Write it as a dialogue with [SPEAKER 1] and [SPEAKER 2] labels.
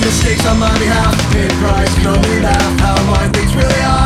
[SPEAKER 1] mistakes on my behalf. Mid-price, you know me How my things really are.